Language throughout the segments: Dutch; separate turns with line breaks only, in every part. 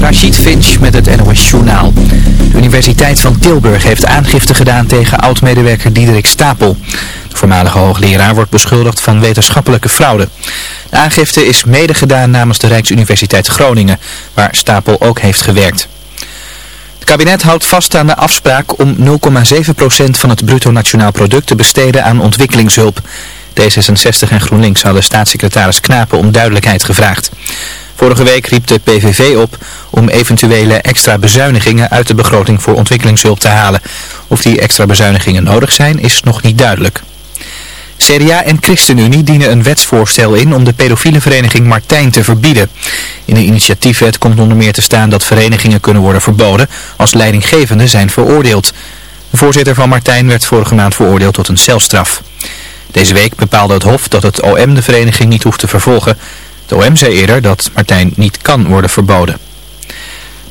Rachid Finch met het NOS Journaal. De Universiteit van Tilburg heeft aangifte gedaan tegen oud-medewerker Diederik Stapel. De voormalige hoogleraar wordt beschuldigd van wetenschappelijke fraude. De aangifte is mede gedaan namens de Rijksuniversiteit Groningen, waar Stapel ook heeft gewerkt. Het kabinet houdt vast aan de afspraak om 0,7% van het bruto nationaal product te besteden aan ontwikkelingshulp. D66 en GroenLinks hadden staatssecretaris Knapen om duidelijkheid gevraagd. Vorige week riep de PVV op om eventuele extra bezuinigingen uit de begroting voor ontwikkelingshulp te halen. Of die extra bezuinigingen nodig zijn is nog niet duidelijk. CDA en ChristenUnie dienen een wetsvoorstel in om de pedofiele vereniging Martijn te verbieden. In de initiatiefwet komt onder meer te staan dat verenigingen kunnen worden verboden als leidinggevenden zijn veroordeeld. De voorzitter van Martijn werd vorige maand veroordeeld tot een celstraf. Deze week bepaalde het Hof dat het OM de vereniging niet hoeft te vervolgen. De OM zei eerder dat Martijn niet kan worden verboden.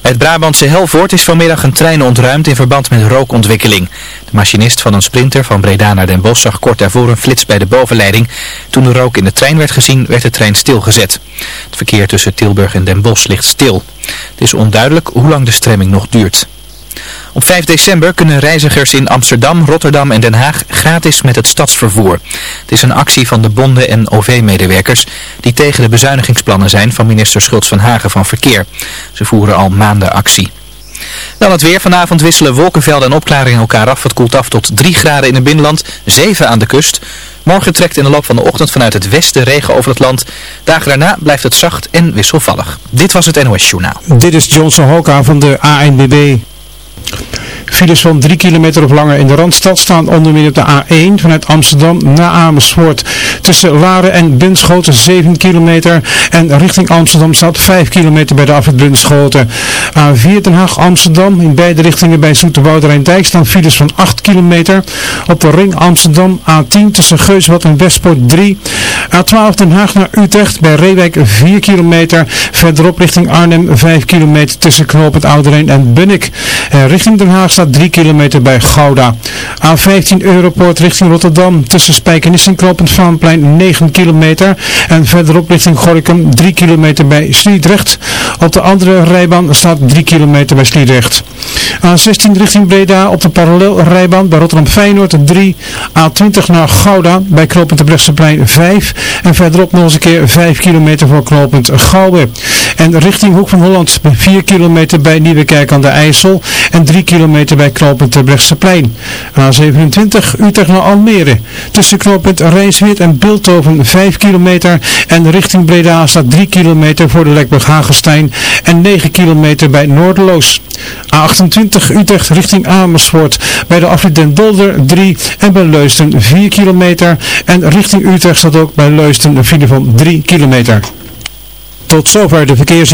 Bij het Brabantse Helvoort is vanmiddag een trein ontruimd in verband met rookontwikkeling. De machinist van een sprinter van Breda naar Den Bosch zag kort daarvoor een flits bij de bovenleiding. Toen de rook in de trein werd gezien, werd de trein stilgezet. Het verkeer tussen Tilburg en Den Bosch ligt stil. Het is onduidelijk hoe lang de stremming nog duurt. Op 5 december kunnen reizigers in Amsterdam, Rotterdam en Den Haag gratis met het stadsvervoer. Het is een actie van de bonden en OV-medewerkers die tegen de bezuinigingsplannen zijn van minister Schultz van Hagen van Verkeer. Ze voeren al maanden actie. Dan het weer. Vanavond wisselen wolkenvelden en opklaringen elkaar af. Het koelt af tot 3 graden in het binnenland, 7 aan de kust. Morgen trekt in de loop van de ochtend vanuit het westen regen over het land. Dagen daarna blijft het zacht en wisselvallig. Dit was het NOS Journaal.
Dit is Johnson Hoka van de ANBB. Files van 3 kilometer of langer in de Randstad staan onder meer op de A1 vanuit Amsterdam naar Amersfoort. Tussen Laren en Bunschoten 7 kilometer en richting Amsterdam staat 5 kilometer bij de afrit Bunschoten. A4 Den Haag Amsterdam in beide richtingen bij Zoeterwouder Dijk staan files van 8 kilometer. Op de ring Amsterdam A10 tussen Geuswad en Westpoort 3. A12 Den Haag naar Utrecht bij Reewijk 4 kilometer. Verderop richting Arnhem 5 kilometer tussen Knoop het Ouderijn en Bunnik. En richting Den Haag staat 3 kilometer bij Gouda. A15 Europoort richting Rotterdam tussen Spijkenis en Knopend Vaanplein 9 kilometer. En verderop richting Gorinchem 3 kilometer bij Sliedrecht. Op de andere rijbaan staat 3 kilometer bij Sliedrecht. A16 richting Breda op de parallelrijbaan bij Rotterdam Feyenoord 3. A20 naar Gouda bij Knopend Brechtseplein 5. En verderop nog eens een keer 5 kilometer voor Knopend Gouwen. En richting Hoek van Holland 4 kilometer bij Nieuwekerk aan de IJssel. En 3 kilometer bij knooppunt Brechtseplein. A27 Utrecht naar Almere. Tussen knooppunt Rijnsweert en Bilthoven 5 kilometer. En richting Breda staat 3 kilometer voor de Lekburg Hagestein. En 9 kilometer bij Noorderloos. A28 Utrecht richting Amersfoort. Bij de afrit Den Dolder 3 en bij Leusden 4 kilometer. En richting Utrecht staat ook bij Leusden een file van 3 kilometer. Tot zover de verkeers...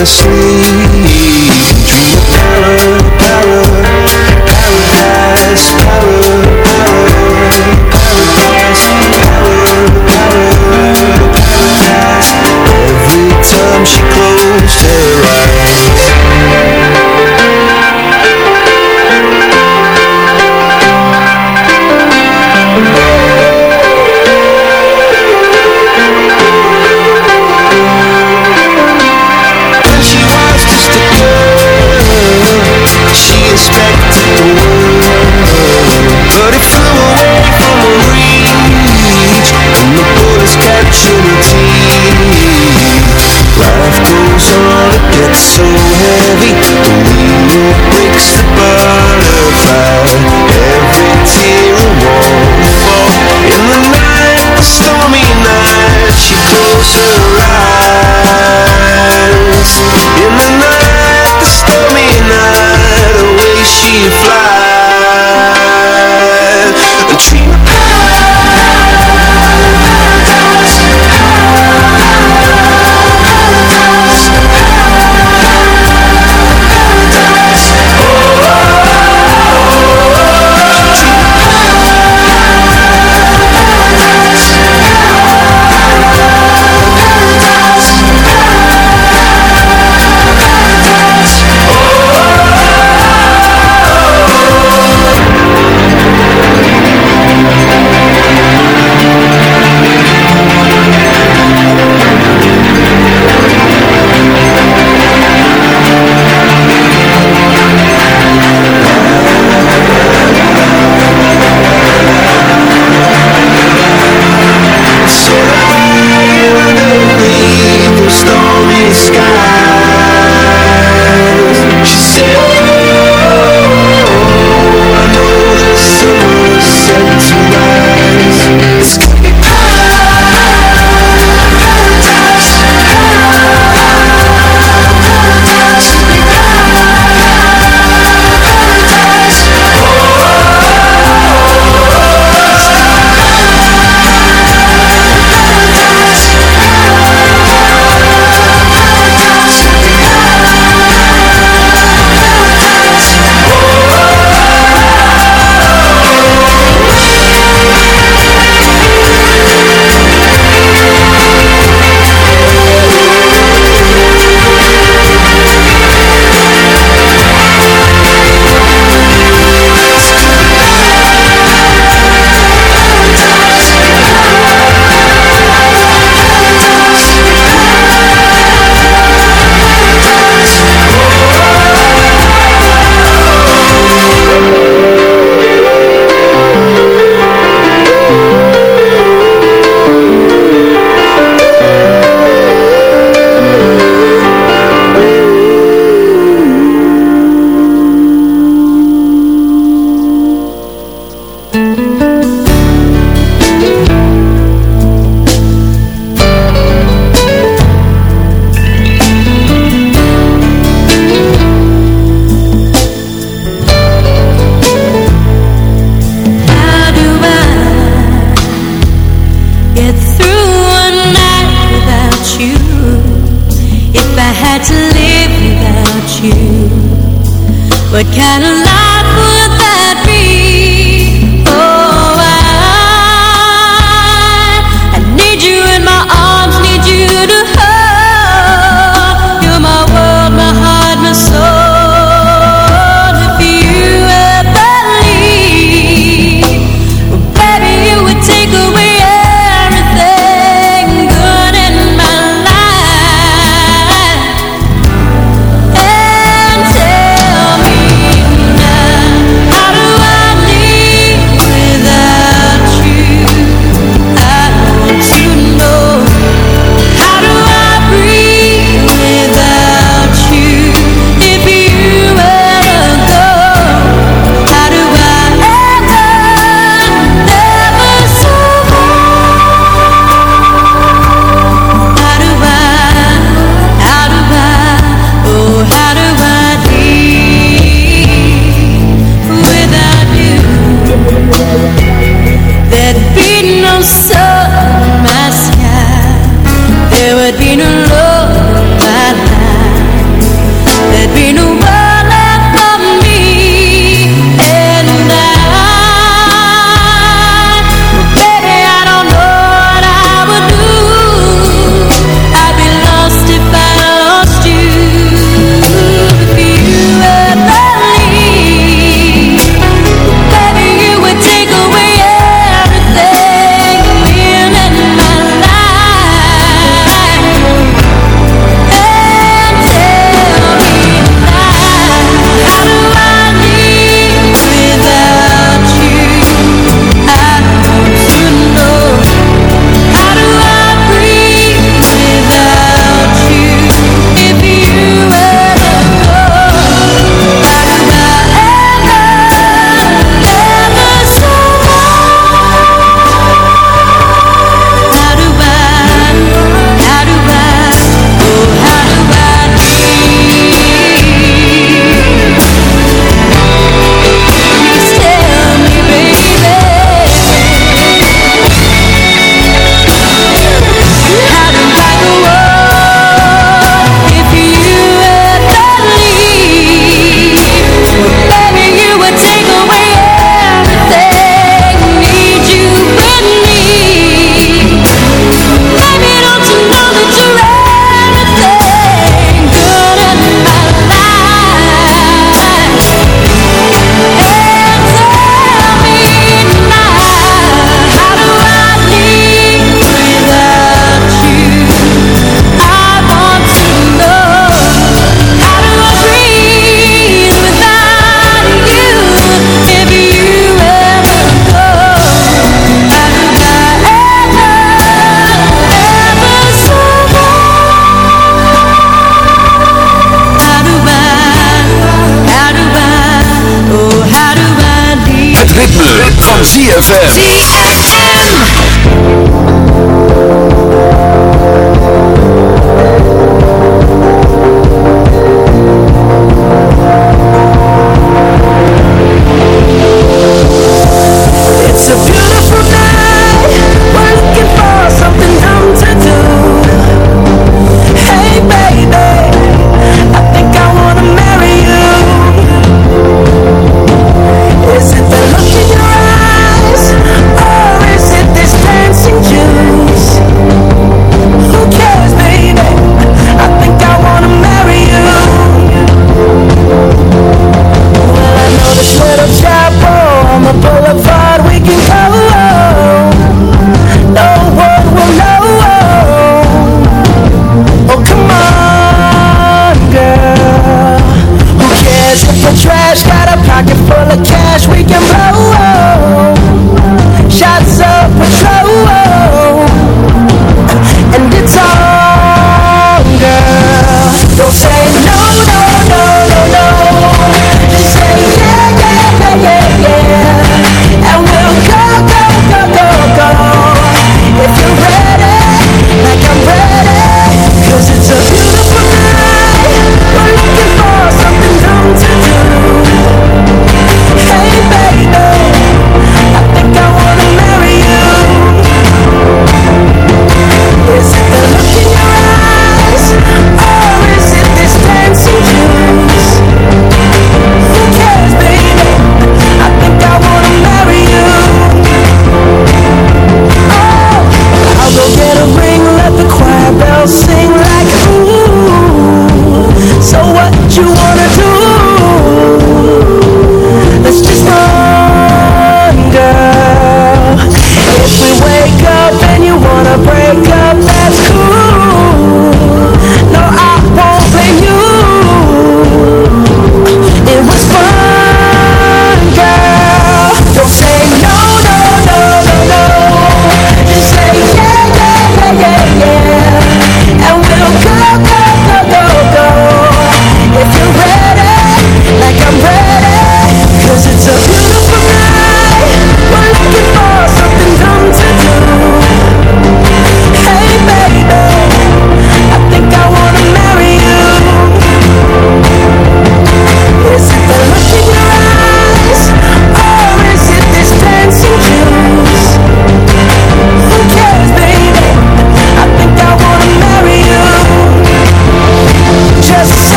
Away in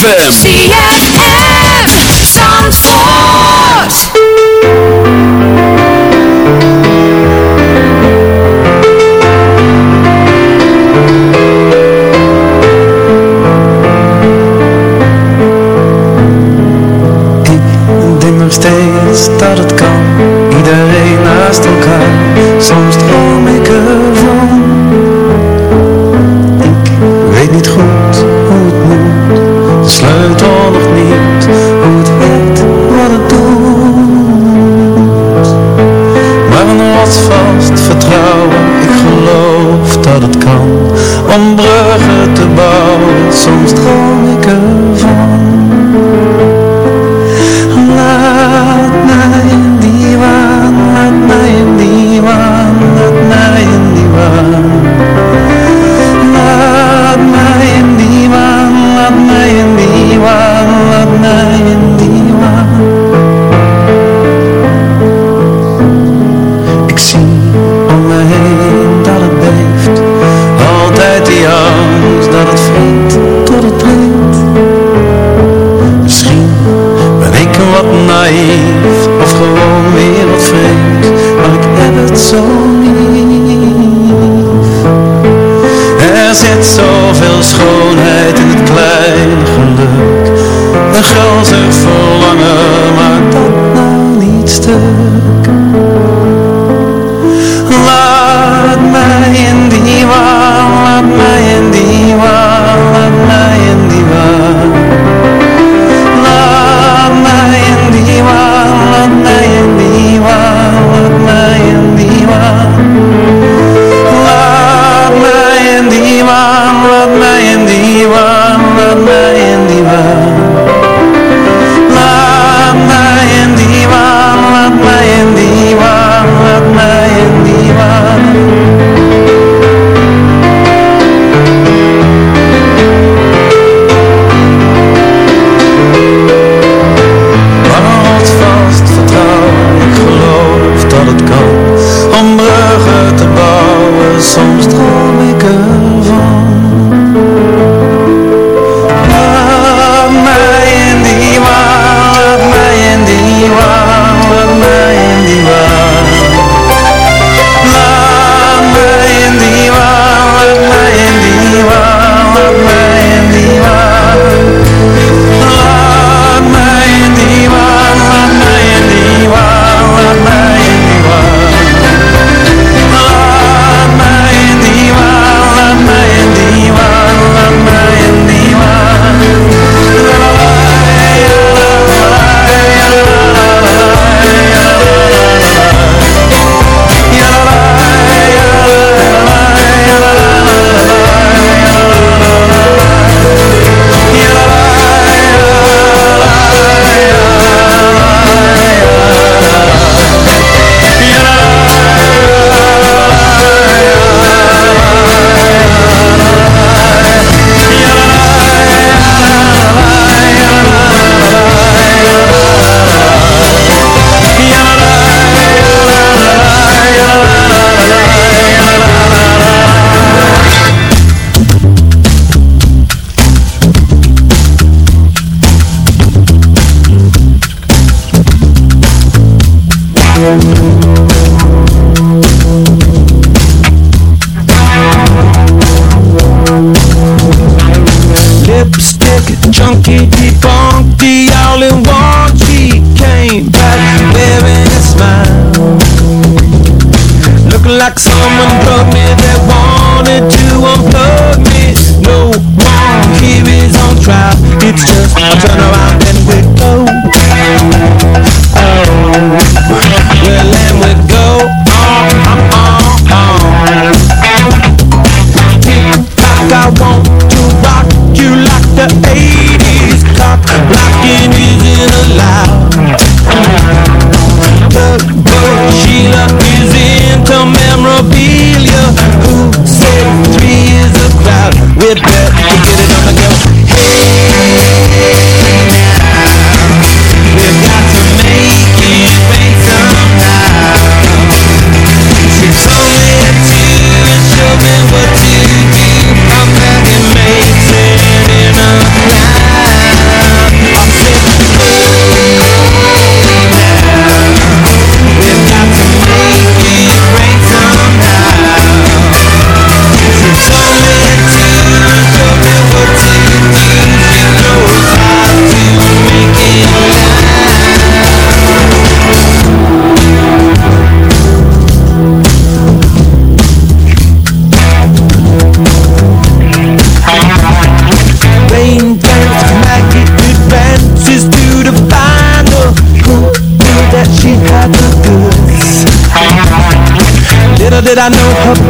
ZFM.
Een I know. her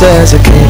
says I can't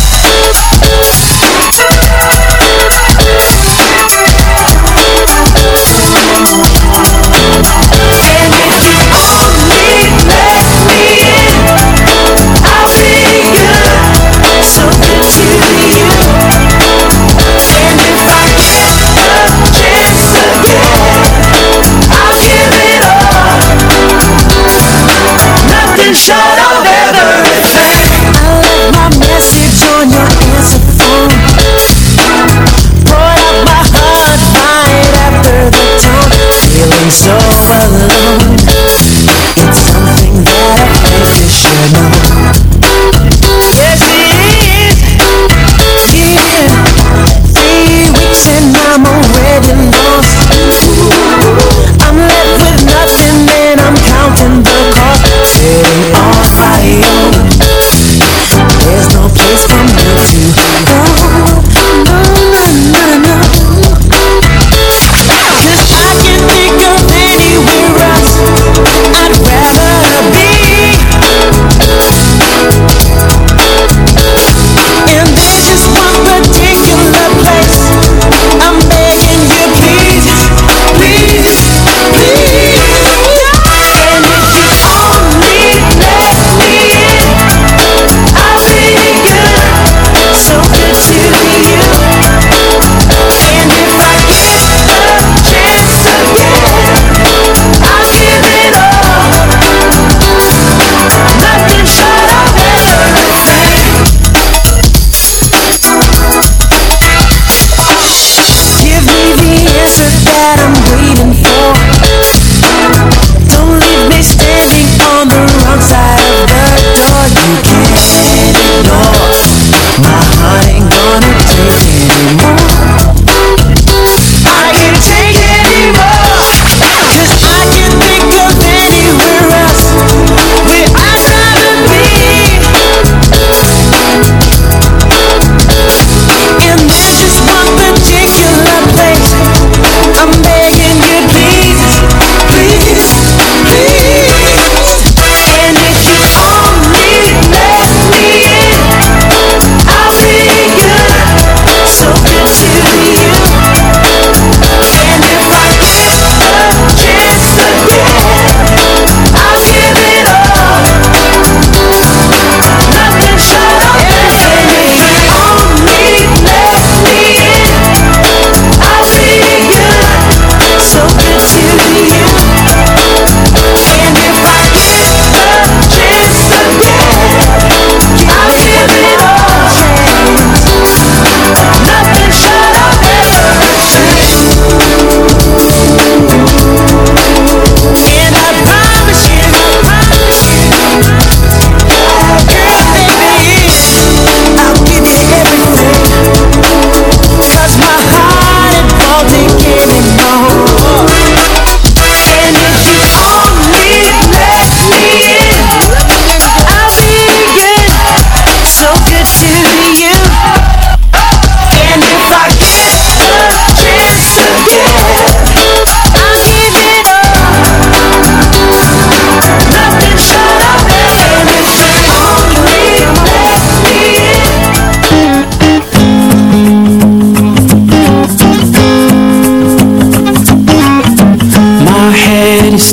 show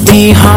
be home.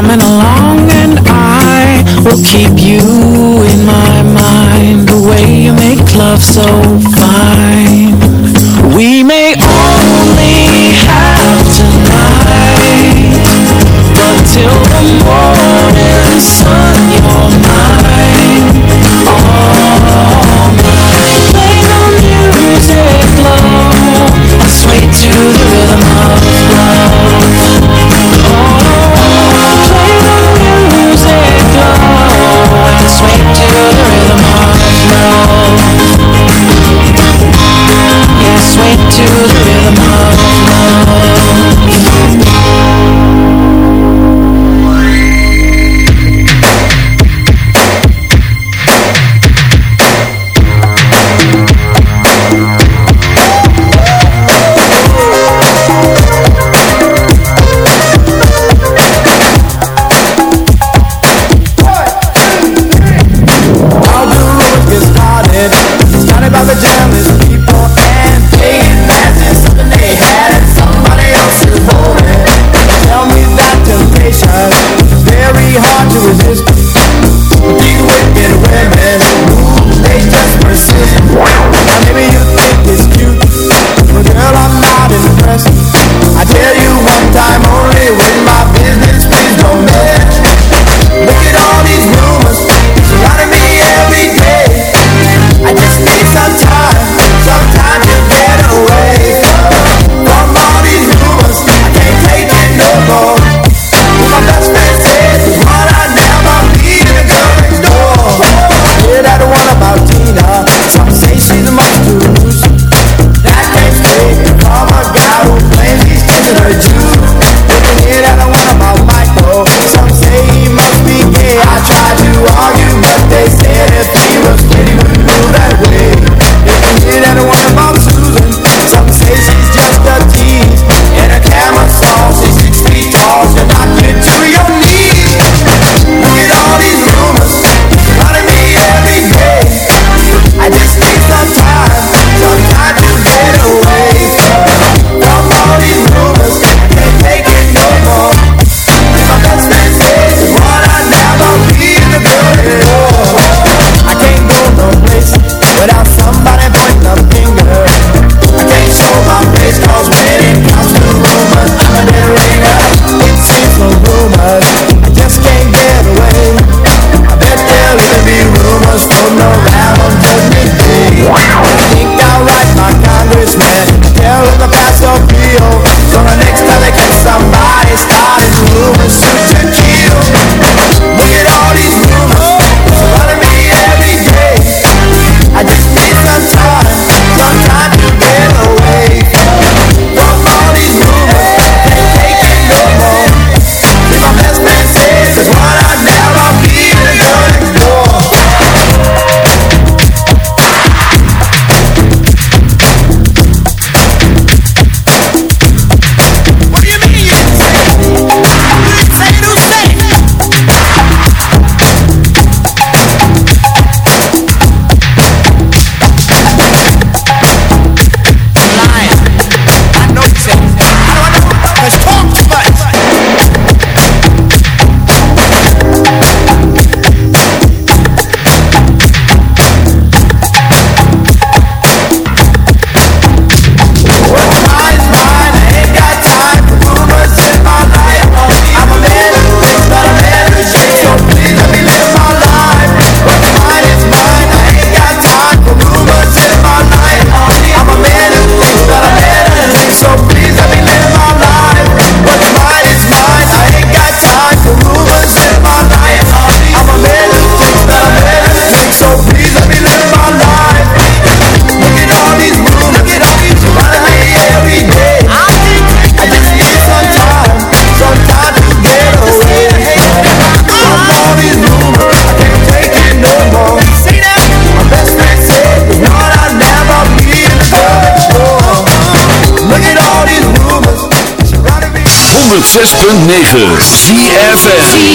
106.9 ZFM.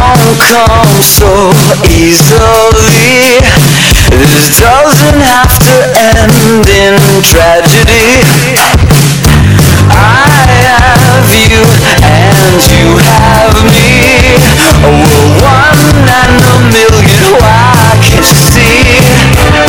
Don't come so easily. This doesn't have to end in tragedy have you and you have me We're one and a million. Why can see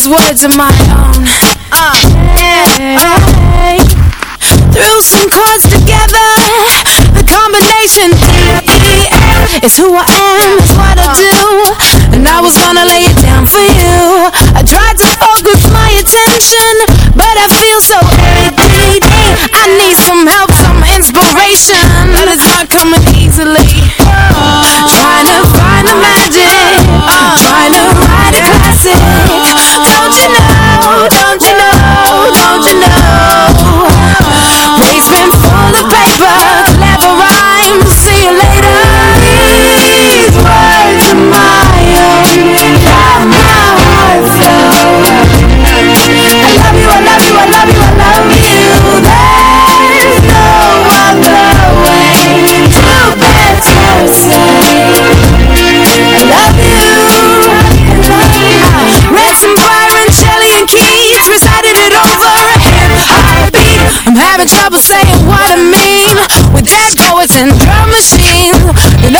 these words of my own. Ah. Ah. Uh, hey, hey. Threw some chords together, the combination theory is who I am, it's what I do, and I was gonna lay it down for you. I tried to focus my attention, but I feel so ADD. I need some help, some inspiration, but it's not coming easily. Oh, try. I'm having trouble saying what I mean With echoes and drum machines